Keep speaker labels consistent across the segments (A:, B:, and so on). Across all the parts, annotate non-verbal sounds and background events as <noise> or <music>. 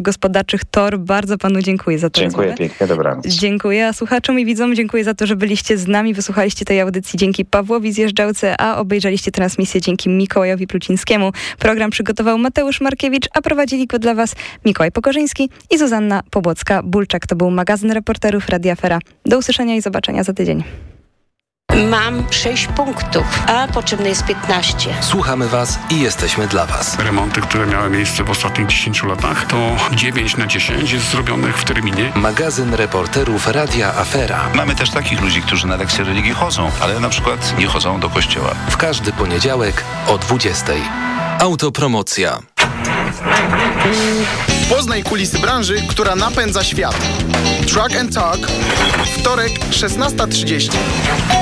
A: gospodarczych TOR. Bardzo panu dziękuję za to.
B: Dziękuję
A: rozmowę.
B: pięknie, dobranoc.
A: Dziękuję, a słuchaczom i widzom dziękuję za to, że byliście z nami, wysłuchaliście tej audycji dzięki Pawłowi Zjeżdżałce, a obejrzeliście transmisję dzięki Mikołajowi Plucińskiemu. Program przygotował Mateusz Markiewicz, a prowadzili go dla Was Mikołaj Pokorzyński i Zuzanna Pobłocka-Bulczak. To był magazyn reporterów Radia Fera. Do usłyszenia i zobaczenia za tydzień.
C: Mam 6 punktów, a potrzebne jest 15.
D: Słuchamy Was i jesteśmy dla Was.
E: Remonty, które miały miejsce w ostatnich 10 latach, to 9 na 10 jest zrobionych w terminie.
D: Magazyn reporterów Radia Afera.
F: Mamy też takich ludzi, którzy na lekcje religii chodzą, ale na przykład nie chodzą do kościoła.
D: W każdy poniedziałek o 20. Autopromocja.
G: Poznaj kulisy branży, która napędza świat. Truck and Talk. Wtorek, 16.30.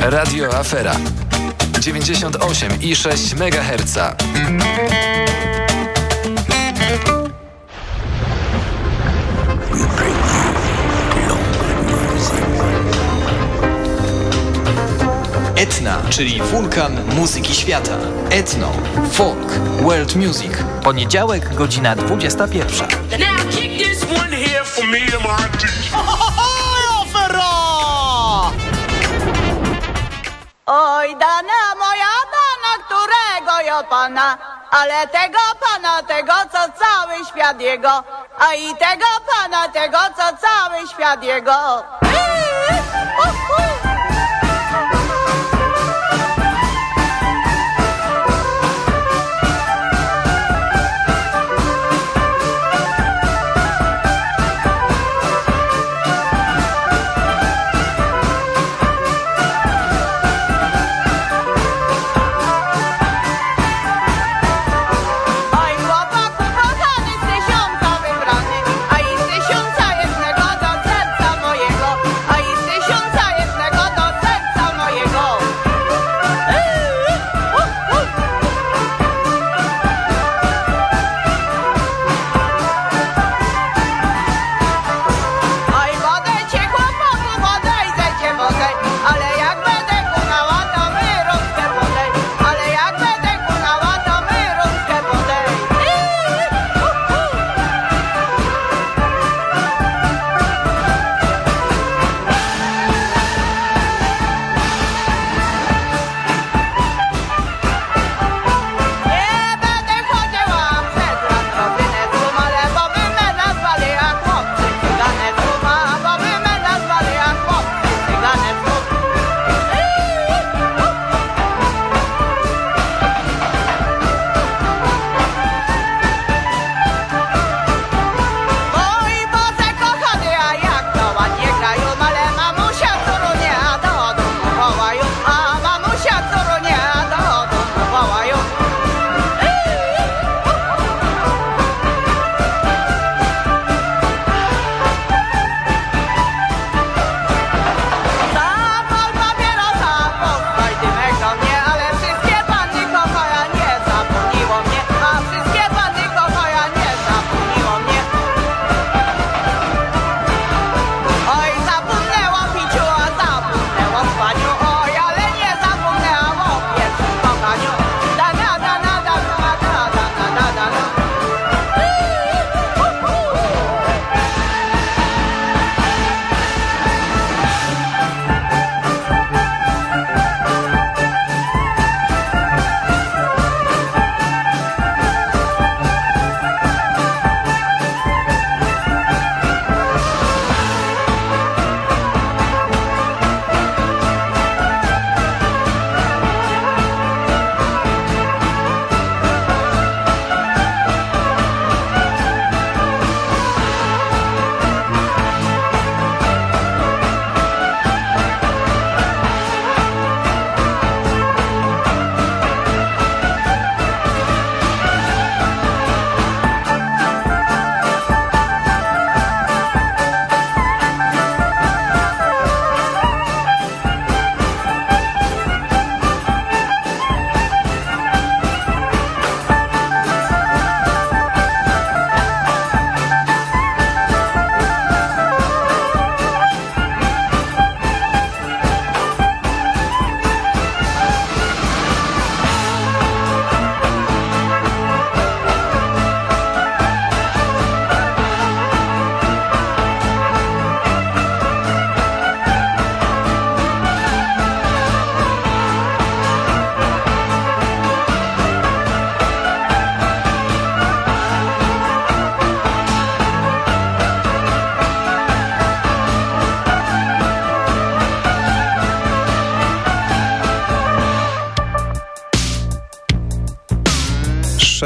D: Radio Afera 98,6 MHz.
H: Etna, czyli wulkan muzyki świata. Etno, folk, world music. Poniedziałek, godzina 21.
I: Now kick this one here for me and my <laughs>
J: dana moja dana, którego ja pana, ale tego pana, tego co cały świat jego, a i tego pana, tego co cały świat jego.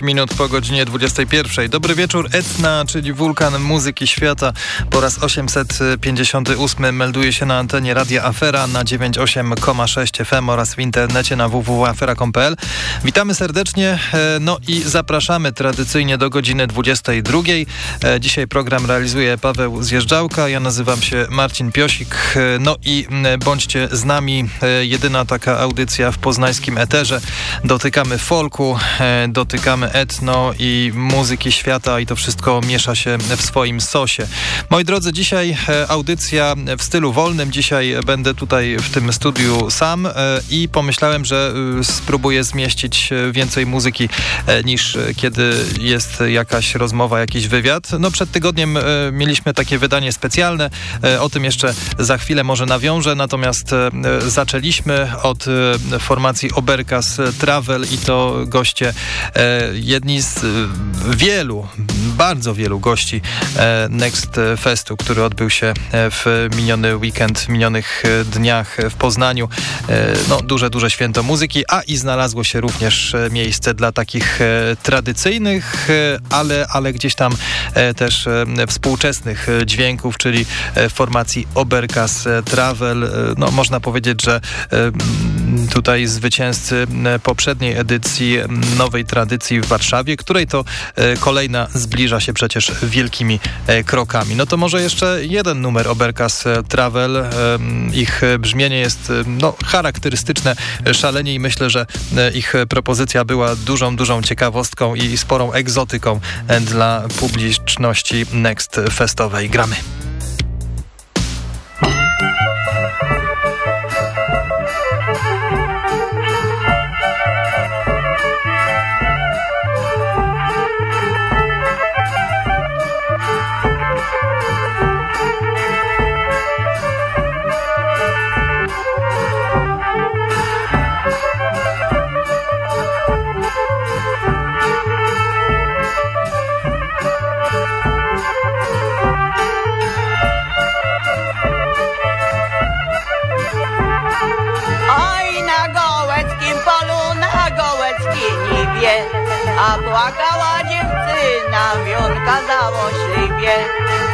B: 6 minut po godzinie 21. Dobry wieczór, Etna, czyli wulkan muzyki świata. Po raz 858 melduje się na antenie Radia Afera na 98,6 FM oraz w internecie na www.afera.pl. Witamy serdecznie, e, no i zapraszamy tradycyjnie do godziny 22. E, dzisiaj program realizuje Paweł Zjeżdżałka, ja nazywam się Marcin Piosik. E, no i bądźcie z nami, jedyna taka audycja w poznańskim eterze. Dotykamy folku, dotykamy etno i muzyki świata i to wszystko miesza się w swoim sosie. Moi drodzy, dzisiaj audycja w stylu wolnym. Dzisiaj będę tutaj w tym studiu sam i pomyślałem, że spróbuję zmieścić więcej muzyki niż kiedy jest jakaś rozmowa, jakiś wywiad. No przed tygodniem e, mieliśmy takie wydanie specjalne, e, o tym jeszcze za chwilę może nawiążę, natomiast e, zaczęliśmy od formacji Oberkas Travel i to goście jedni z wielu, bardzo wielu gości Next Festu, który odbył się w miniony weekend, w minionych dniach w Poznaniu. No duże, duże święto muzyki, a i znalazło się również miejsce dla takich tradycyjnych, ale, ale gdzieś tam e, też e, współczesnych dźwięków, czyli e, formacji Oberkas Travel. No, można powiedzieć, że tutaj zwycięzcy poprzedniej edycji nowej tradycji w Warszawie, której to kolejna zbliża się przecież wielkimi krokami. No to może jeszcze jeden numer Oberkas Travel. Ich brzmienie jest no, charakterystyczne szalenie i myślę, że ich propozycja była dużą, dużą ciekawostką i sporą egzotyką dla publiczności Next Festowej. Gramy.
J: Płakała dziewczyna, wionka załośliwie,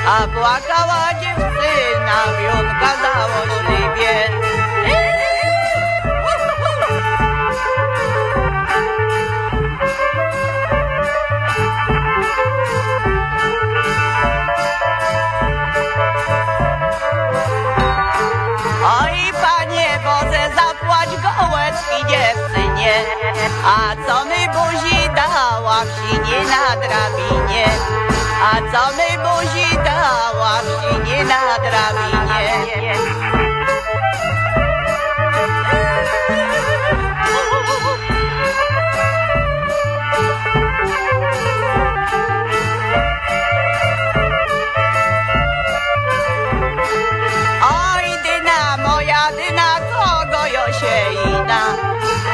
J: a płakała dziewczyna, wionka załośliwie. Oj, panie Boże, zapłać gołeczki dziewczynie, a co my buzi dała wsi na drabinie, a co my buzi dała wsi na drabinie.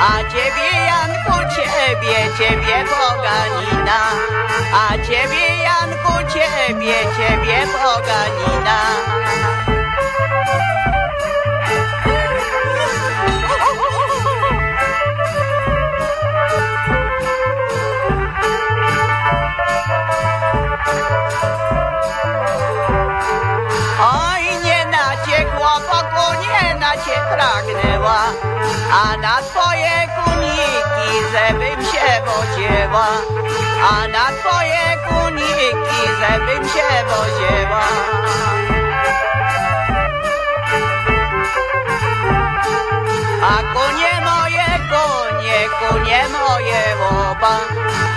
J: A ciebie Janku ciebie, ciebie poganina, a ciebie Janku, ciebie, ciebie poganina. Oj, cię chłopaku, nie na cię pragnęła, a na twoje kuniki, żebym się wodziła, a na twoje kuniki, żebym się wodziła. A kunie moje, kunie, kunie moje łoba,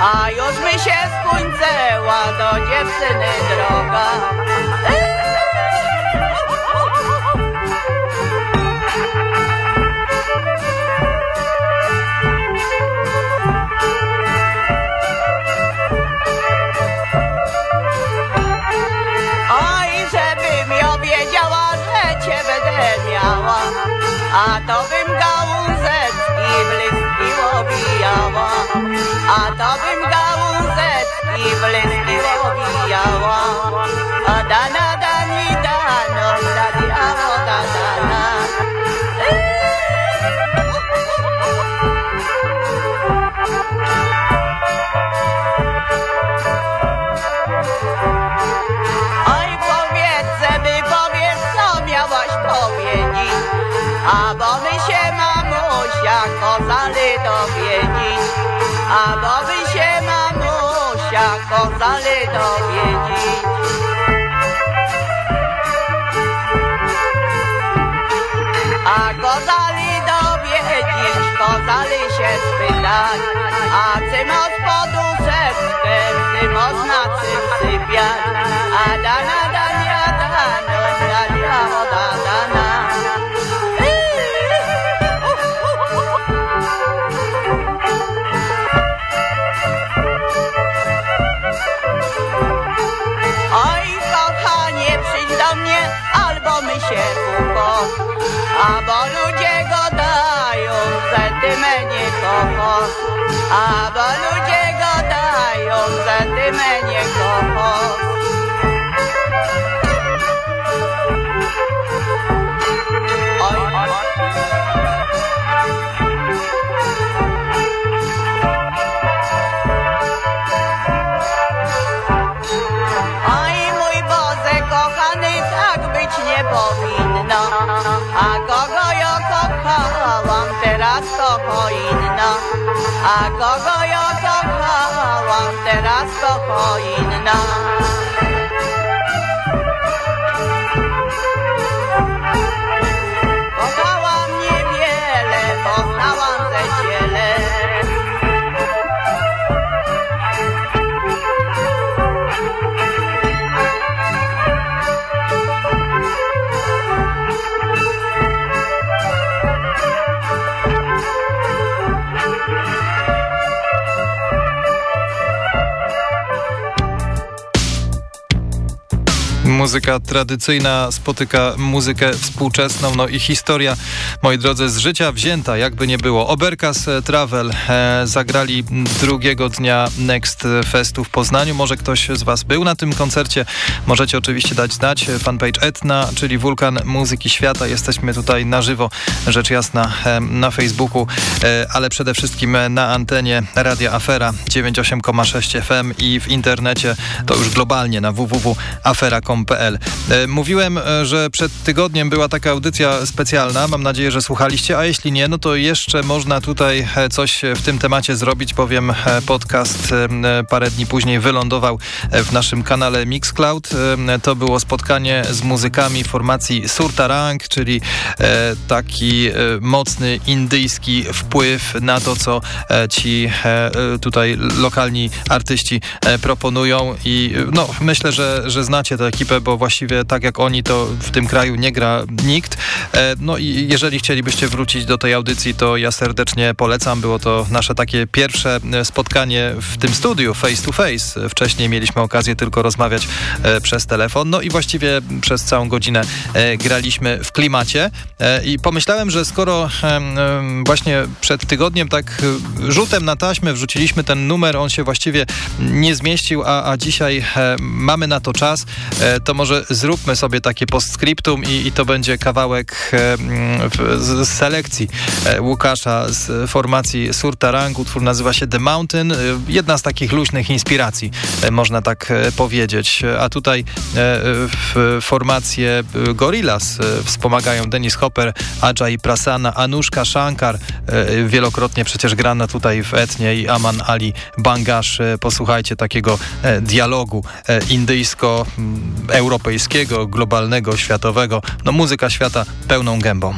J: a już mi się skończyła do dziewczyny droga. Miała, a to bym gałązeczki blizki obijała, a to bym gałązeczki blizki obijała. A dana dani dano, dani amo da dana. Się spytać, a ty ma spodu serce, ty można czym sypiać, a dana dania dano, dania da dana. A bo ludzie gadają, że ty mnie kochasz. A bo ludzie gadają, że ty mnie kochasz. Oj, mój Boże, kochany, tak być nie powinno. A kogo ja kochałam, teraz kogo inna. Kochałam niewiele, poznałam ze ciele.
B: Muzyka tradycyjna spotyka muzykę współczesną, no i historia, moi drodzy, z życia wzięta, jakby nie było. Oberkas Travel e, zagrali drugiego dnia Next Festu w Poznaniu. Może ktoś z Was był na tym koncercie. Możecie oczywiście dać znać. Fanpage Etna, czyli Wulkan Muzyki Świata. Jesteśmy tutaj na żywo, rzecz jasna, e, na Facebooku, e, ale przede wszystkim na antenie Radia Afera 98,6 FM i w internecie, to już globalnie na www.afera.com E, mówiłem, e, że przed tygodniem była taka audycja specjalna. Mam nadzieję, że słuchaliście, a jeśli nie, no to jeszcze można tutaj e, coś w tym temacie zrobić, bowiem podcast parę dni później wylądował w naszym kanale Mixcloud. To było spotkanie z muzykami formacji Surtarang, czyli taki mocny indyjski wpływ na to, co ci tutaj lokalni artyści proponują i no, myślę, że, że znacie tę ekipę, bo właściwie tak jak oni, to w tym kraju nie gra nikt. No i jeżeli chcielibyście wrócić do tej audycji, to ja serdecznie polecam. Było to nasze takie pierwsze spotkanie w tym studiu face to face. Wcześniej mieliśmy okazję tylko rozmawiać przez telefon, no i właściwie przez całą godzinę graliśmy w klimacie i pomyślałem, że skoro właśnie przed tygodniem tak rzutem na taśmę wrzuciliśmy ten numer, on się właściwie nie zmieścił, a, a dzisiaj mamy na to czas, to może zróbmy sobie takie postscriptum i, i to będzie kawałek z selekcji Łukasza z formacji Surtarang. Utwór nazywa się The Mountain. Jedna z takich luźnych inspiracji, można tak powiedzieć. A tutaj formację Gorillaz wspomagają Dennis Hopper, Ajay Prasana, Anushka Shankar, wielokrotnie przecież grana tutaj w Etnie i Aman Ali Bangash. Posłuchajcie takiego dialogu indyjsko-europejskiego, globalnego, światowego. No muzyka świata pełną gębą.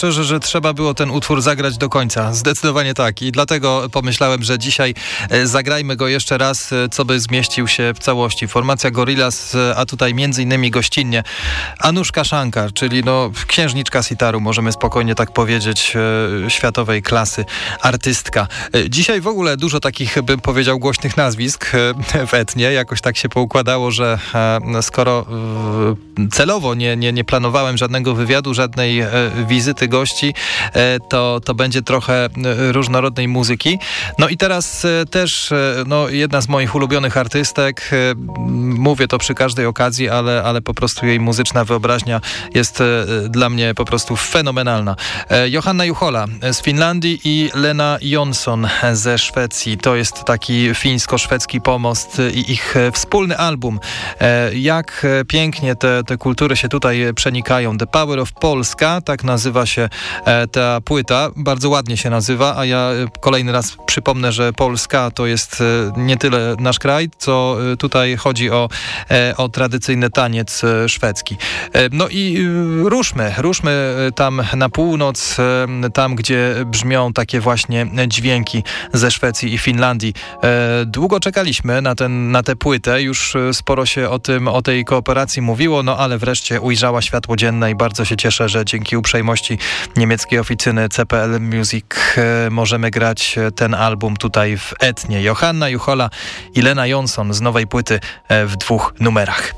B: Szczerze, że trzeba było ten utwór zagrać do końca. Zdecydowanie tak. I dlatego pomyślałem, że dzisiaj e, zagrajmy go jeszcze raz, e, co by zmieścił się w całości. Formacja Gorillaz, e, a tutaj między innymi gościnnie Anuszka Szankar, czyli no księżniczka sitaru, możemy spokojnie tak powiedzieć, światowej klasy artystka. Dzisiaj w ogóle dużo takich, bym powiedział, głośnych nazwisk w etnie. Jakoś tak się poukładało, że skoro celowo nie, nie, nie planowałem żadnego wywiadu, żadnej wizyty gości, e, to, to będzie trochę e, różnorodnej muzyki. No i teraz e, też no, jedna z moich ulubionych artystek, mówię to przy każdej okazji, ale, ale po prostu jej muzyczna wyobraźnia jest dla mnie po prostu fenomenalna. Johanna Juchola z Finlandii i Lena Jonsson ze Szwecji. To jest taki fińsko-szwedzki pomost i ich wspólny album. Jak pięknie te, te kultury się tutaj przenikają. The Power of Polska, tak nazywa się e, ta płyta. Bardzo ładnie się nazywa, a ja e, kolejny raz przypomnę, że Polska to jest e, nie tyle nasz kraj, co tutaj chodzi o, o tradycyjny taniec szwedzki. No i ruszmy, ruszmy tam na północ, tam gdzie brzmią takie właśnie dźwięki ze Szwecji i Finlandii. Długo czekaliśmy na, ten, na tę płytę, już sporo się o tym, o tej kooperacji mówiło, no ale wreszcie ujrzała światło dzienne i bardzo się cieszę, że dzięki uprzejmości niemieckiej oficyny CPL Music e, możemy grać e, ten album tutaj w Etnie. Johanna Juchola i Lena Jonsson z nowej płyty e, w dwóch numerach.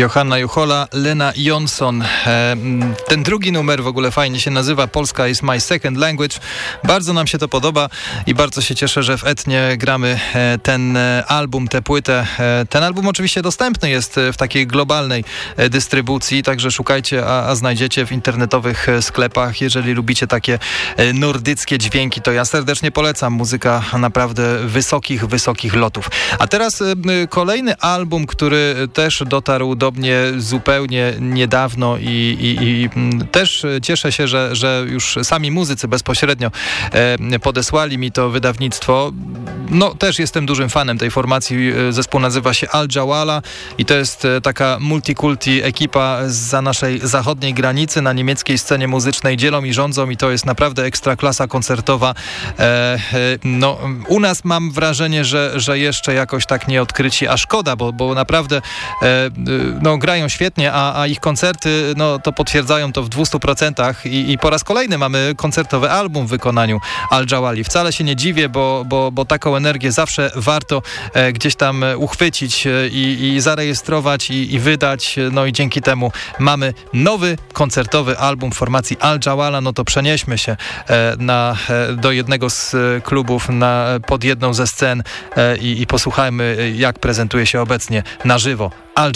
B: Johanna Juchola, Lena Jonsson. E, ten drugi numer w ogóle fajnie się nazywa Polska is my second language. Bardzo nam się to podoba i bardzo się cieszę, że w Etnie gramy e, ten e, album, tę płytę. Ten album oczywiście dostępny jest w takiej globalnej dystrybucji, także szukajcie, a, a znajdziecie w internetowych sklepach. Jeżeli lubicie takie nordyckie dźwięki, to ja serdecznie polecam. Muzyka naprawdę wysokich, wysokich lotów. A teraz kolejny album, który też dotarł do mnie zupełnie niedawno i, i, i mm, też cieszę się, że, że już sami muzycy bezpośrednio e, podesłali mi to wydawnictwo. No też jestem dużym fanem tej formacji. E, zespół nazywa się Al Jawala i to jest e, taka multikulti ekipa za naszej zachodniej granicy na niemieckiej scenie muzycznej. Dzielą i rządzą i to jest naprawdę ekstra klasa koncertowa. no, u nas mam wrażenie, że, że jeszcze jakoś tak nie odkryci, a szkoda, bo, bo naprawdę no, grają świetnie, a, a ich koncerty no, to potwierdzają to w 200% i, i po raz kolejny mamy koncertowy album w wykonaniu Al Jawali. Wcale się nie dziwię, bo, bo, bo taką energię zawsze warto e, gdzieś tam uchwycić e, i, i zarejestrować i, i, wydać. No i dzięki temu mamy nowy koncertowy album formacji Al Jawala. No to przenieśmy się e, na, e, do jednego z e, klubów na, pod jedną ze scen e, i, i posłuchajmy jak prezentuje się obecnie na żywo Al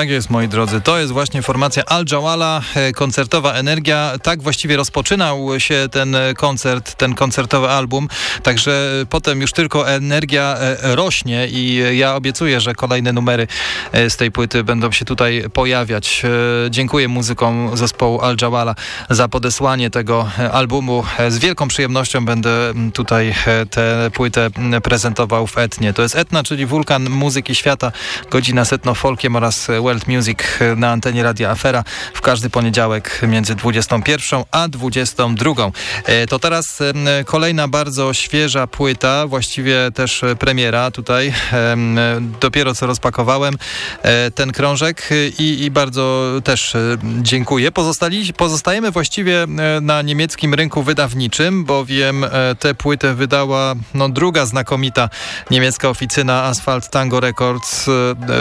B: Tak jest, moi drodzy. To jest właśnie formacja Al Jawala, e, koncertowa energia. Tak właściwie rozpoczynał się ten koncert, ten koncertowy album. Także potem już tylko energia e, rośnie i ja obiecuję, że kolejne numery e, z tej płyty będą się tutaj pojawiać. Dziękuję muzykom zespołu Al Jawala za podesłanie tego albumu. Z wielką przyjemnością będę tutaj tę płytę prezentował w Etnie. To jest Etna, czyli wulkan muzyki świata, godzina setno folkiem oraz World Music na antenie Radia Afera w każdy poniedziałek między 21 a 22. E, to teraz kolejna bardzo świeża płyta, właściwie też premiera tutaj. Dopiero co rozpakowałem e, ten krążek i, i bardzo też e, dziękuję. Pozostali, pozostajemy właściwie na niemieckim rynku wydawniczym, bowiem tę płytę wydała no, druga znakomita niemiecka oficyna Asphalt Tango Records.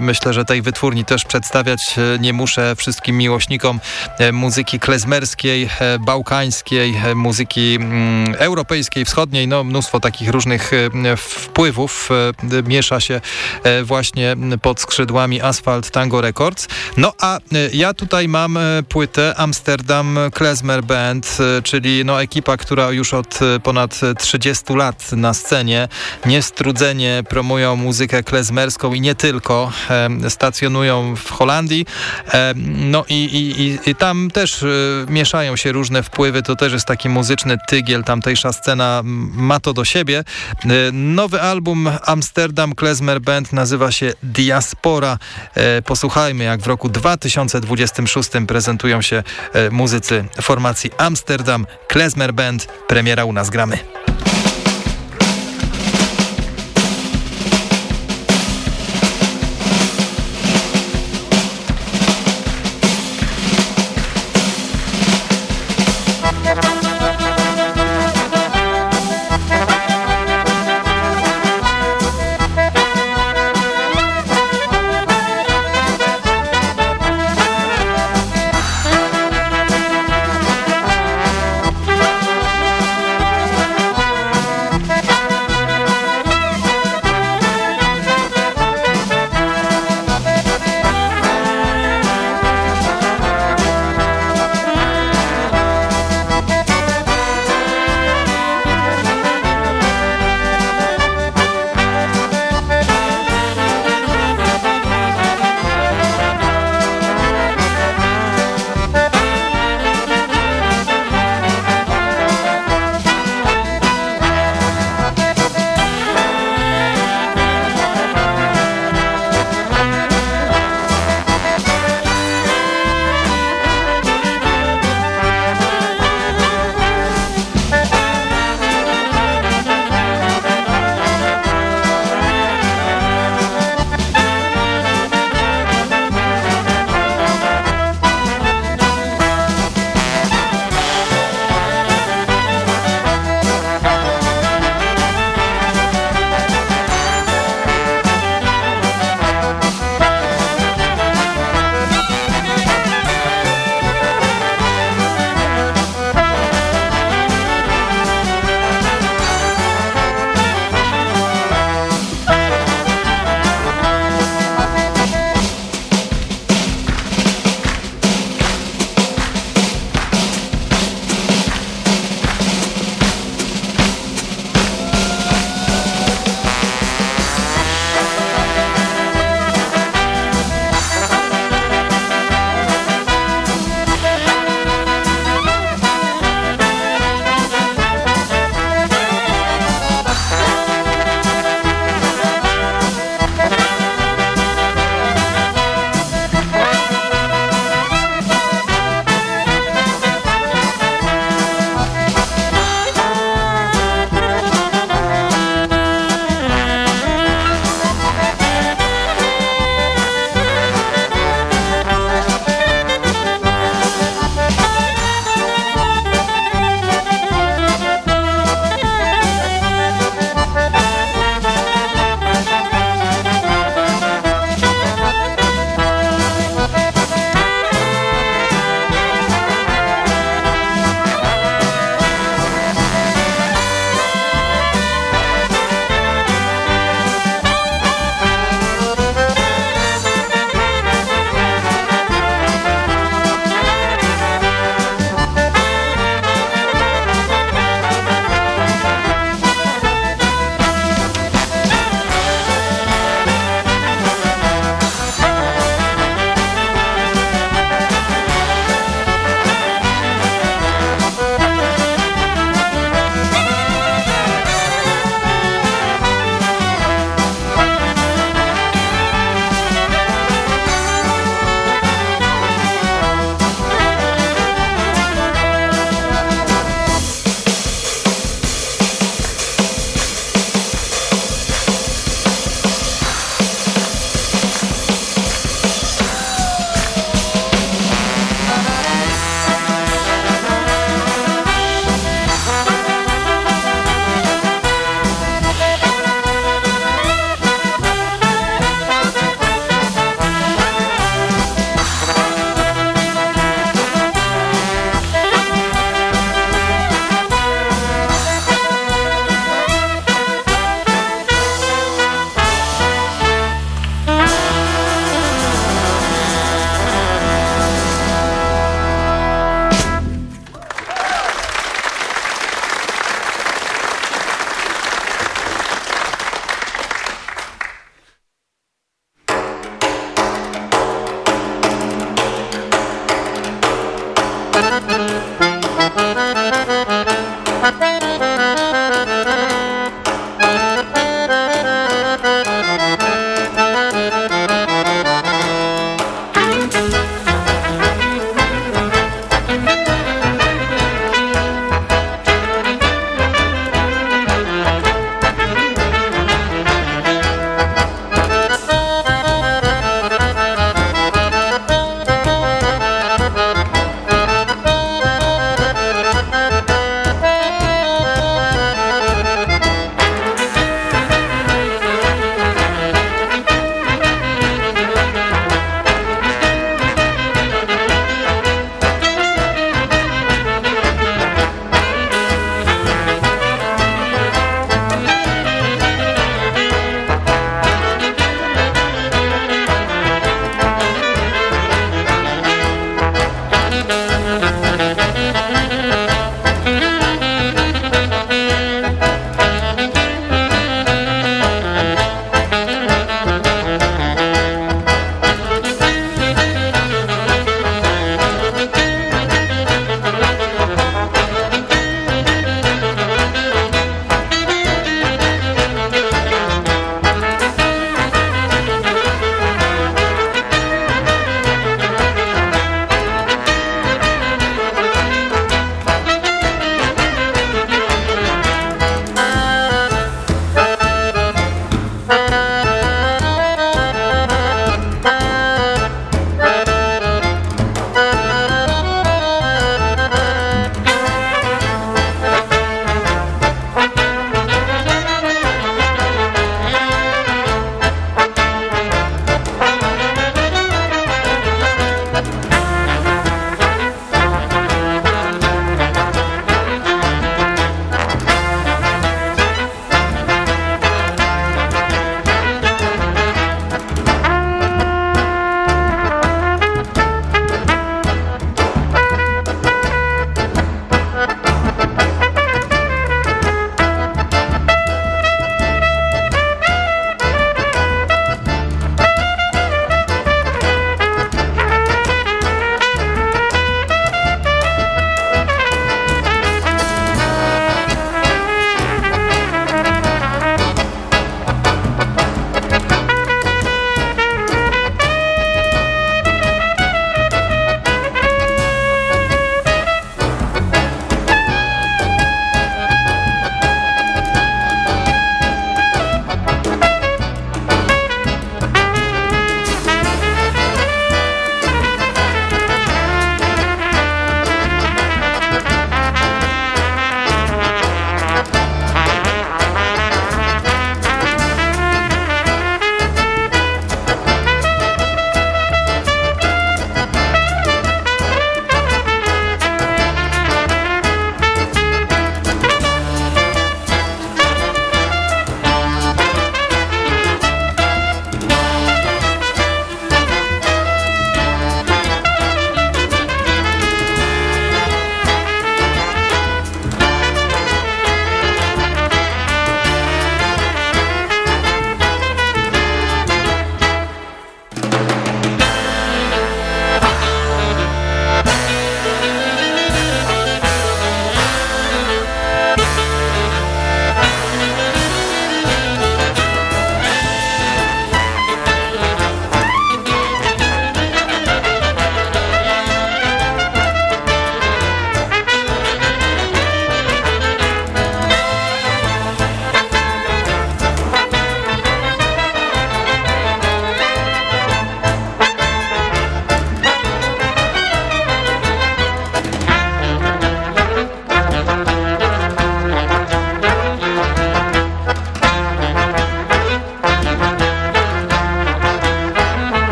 B: Myślę, że tej wytwórni też przedstawiać e, nie muszę wszystkim miłośnikom e, muzyki klezmerskiej, e, bałkańskiej, muzyki mm, europejskiej, wschodniej. No, mnóstwo takich różnych wpływów miesza się właśnie pod skrzydłami Asphalt Tango Records. No a ja tutaj mam płytę Amsterdam Klezmer Band, czyli no, ekipa, która już od ponad 30 lat na scenie niestrudzenie promują muzykę klezmerską i nie tylko. Stacjonują w Holandii. No i, i, i tam też e, mieszają się różne wpływy. To też jest taki muzyczny tygiel. Tamtejsza scena ma to do siebie. E, nowy album Amsterdam Klezmer Band nazywa się Diaspora. E, posłuchajmy, jak w roku 2026 prezentują się muzycy formacji Amsterdam Klezmer Band. Premiera u nas gramy.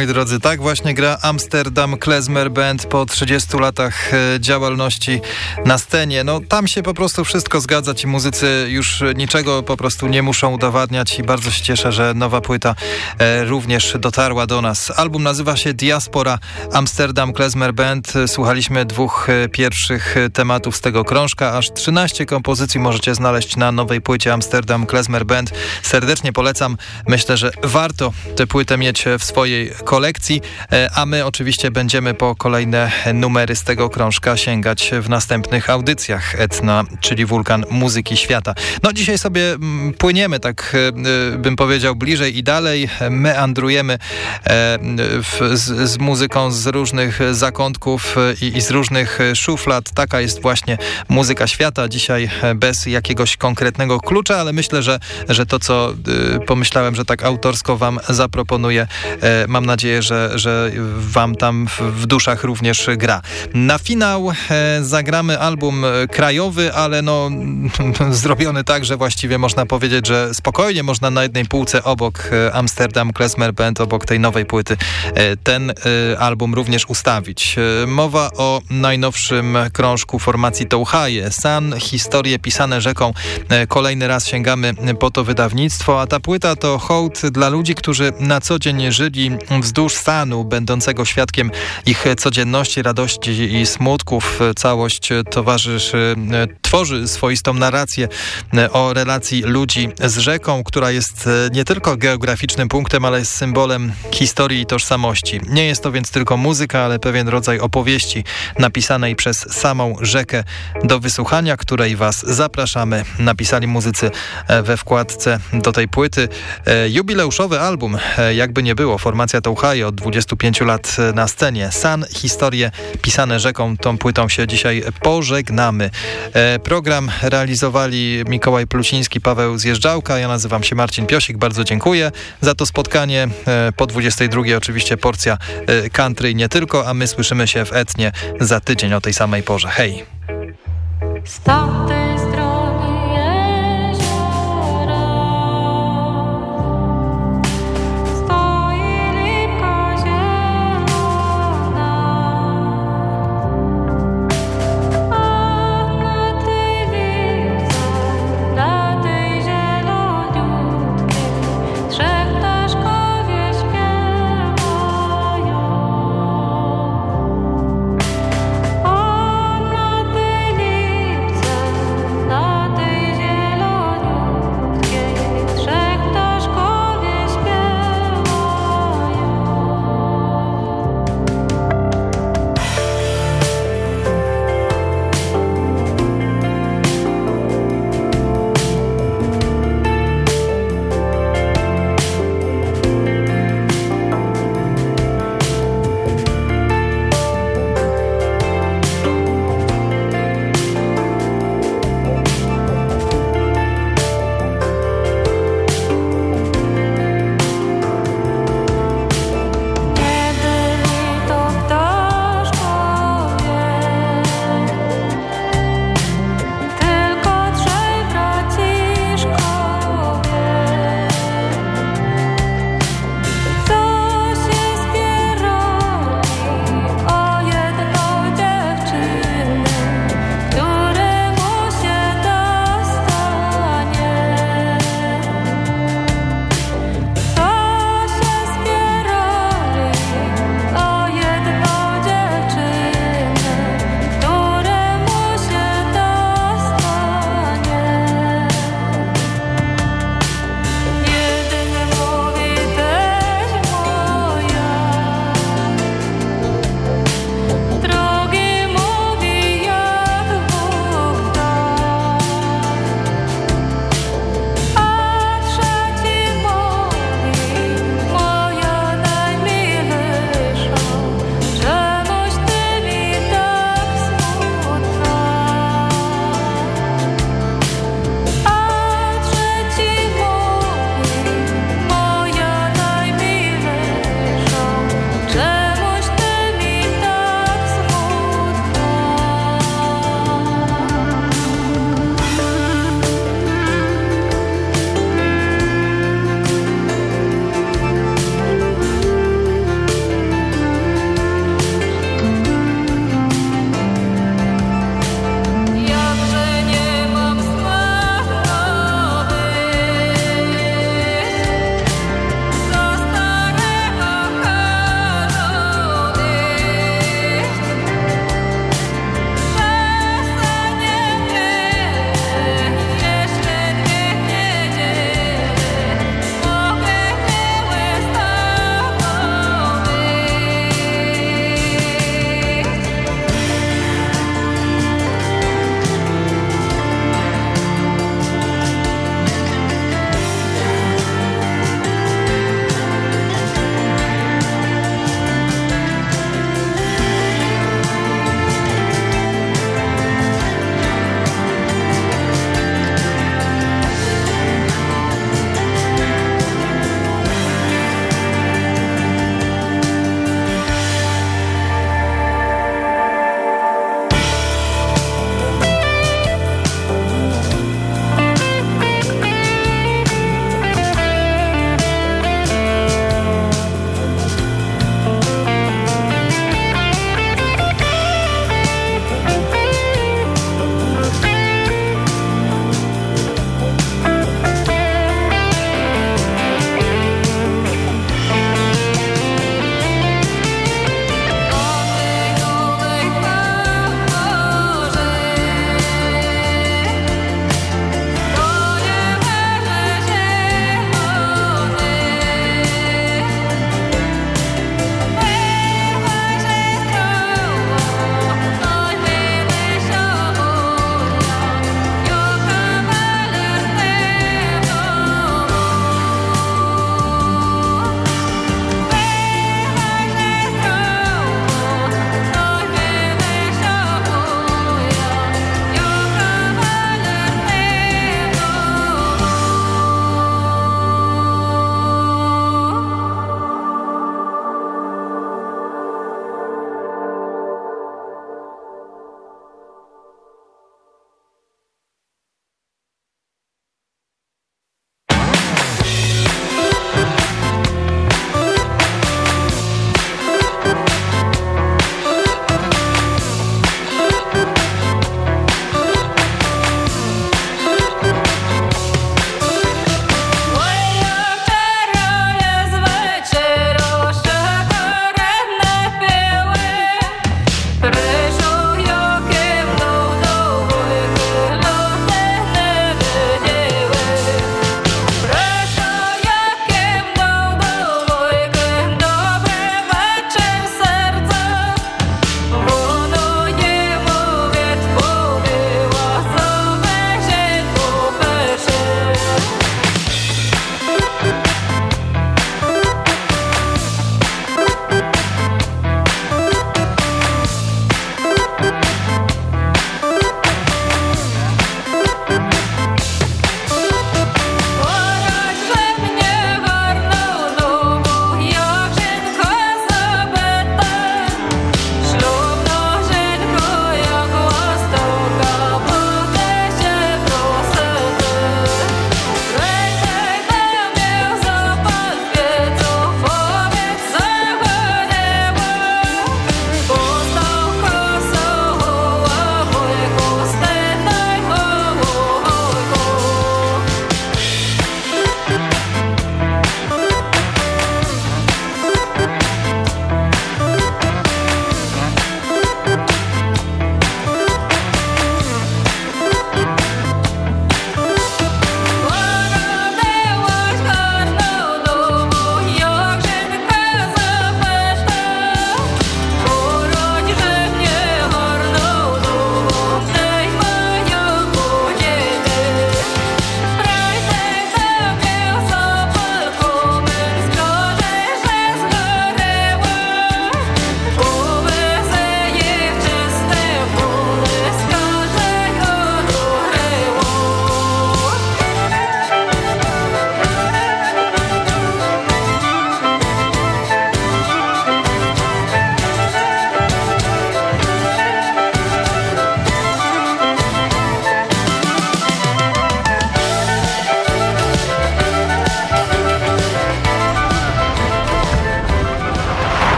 B: Moi drodzy, tak właśnie gra Amsterdam Klezmer Band po 30 latach e, działalności na scenie. No tam się po prostu wszystko zgadza, ci muzycy już niczego po prostu nie muszą udowadniać i bardzo się cieszę, że nowa płyta e, również dotarła do nas. Album nazywa się Diaspora Amsterdam Klezmer Band. Słuchaliśmy dwóch e, pierwszych tematów z tego krążka, aż 13 kompozycji możecie znaleźć na nowej płycie Amsterdam Klezmer Band. Serdecznie polecam. Myślę, że warto tę płytę mieć w swojej kolekcji, e, a my oczywiście będziemy po kolejne numery z tego krążka sięgać w następnych audycjach Etna, czyli Wulkan Muzyki Świata. No dzisiaj sobie mm, płyniemy, tak e, bym powiedział, bliżej i dalej, meandrujemy e, z, z, muzyką z różnych zakątków i, i z różnych szuflad. Taka jest właśnie muzyka świata. Dzisiaj bez jakiegoś konkretnego klucza, ale myślę, że, że to, co pomyślałem, że tak autorsko wam zaproponuję, mam nadzieję, że, że wam tam w, w duszach również gra. Na finał e, zagramy album krajowy, ale no <laughs> zrobiony tak, że właściwie można powiedzieć, że spokojnie można na jednej półce obok e, Amsterdam Klezmer Band, obok tej nowej płyty e, ten album również ustawić. Mowa o najnowszym krążku formacji Touhaje. San, historie pisane rzeką. Kolejny raz sięgamy po to wydawnictwo, a ta płyta to hołd dla ludzi, którzy na co dzień żyli wzdłuż stanu, będącego świadkiem ich codzienności, radości i smutków. Całość towarzyszy, tworzy swoistą narrację o relacji ludzi z rzeką, która jest nie tylko geograficznym punktem, ale jest symbolem historii i tożsamości. Nie jest to więc tylko muzyka, ale pewien rodzaj opowieści napisanej przez samą rzekę do wysłuchania, której Was zapraszamy. Napisali muzycy we wkładce do tej płyty. Jubileuszowy album, jakby nie było, formacja formacja Touhai od 25 lat na scenie. San, historie pisane rzeką, tą płytą się dzisiaj pożegnamy. Program realizowali Mikołaj Plusiński, Paweł Zjeżdżałka. Ja nazywam się Marcin Piosik. Bardzo dziękuję za to spotkanie. E, po 22 oczywiście porcja e, country nie tylko, a my słyszymy się w Etnie za tydzień o tej samej porze. Hej!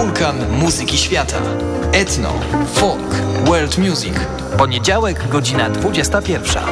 B: Wulkan muzyki świata. Etno, folk, world music. Poniedziałek, godzina 21.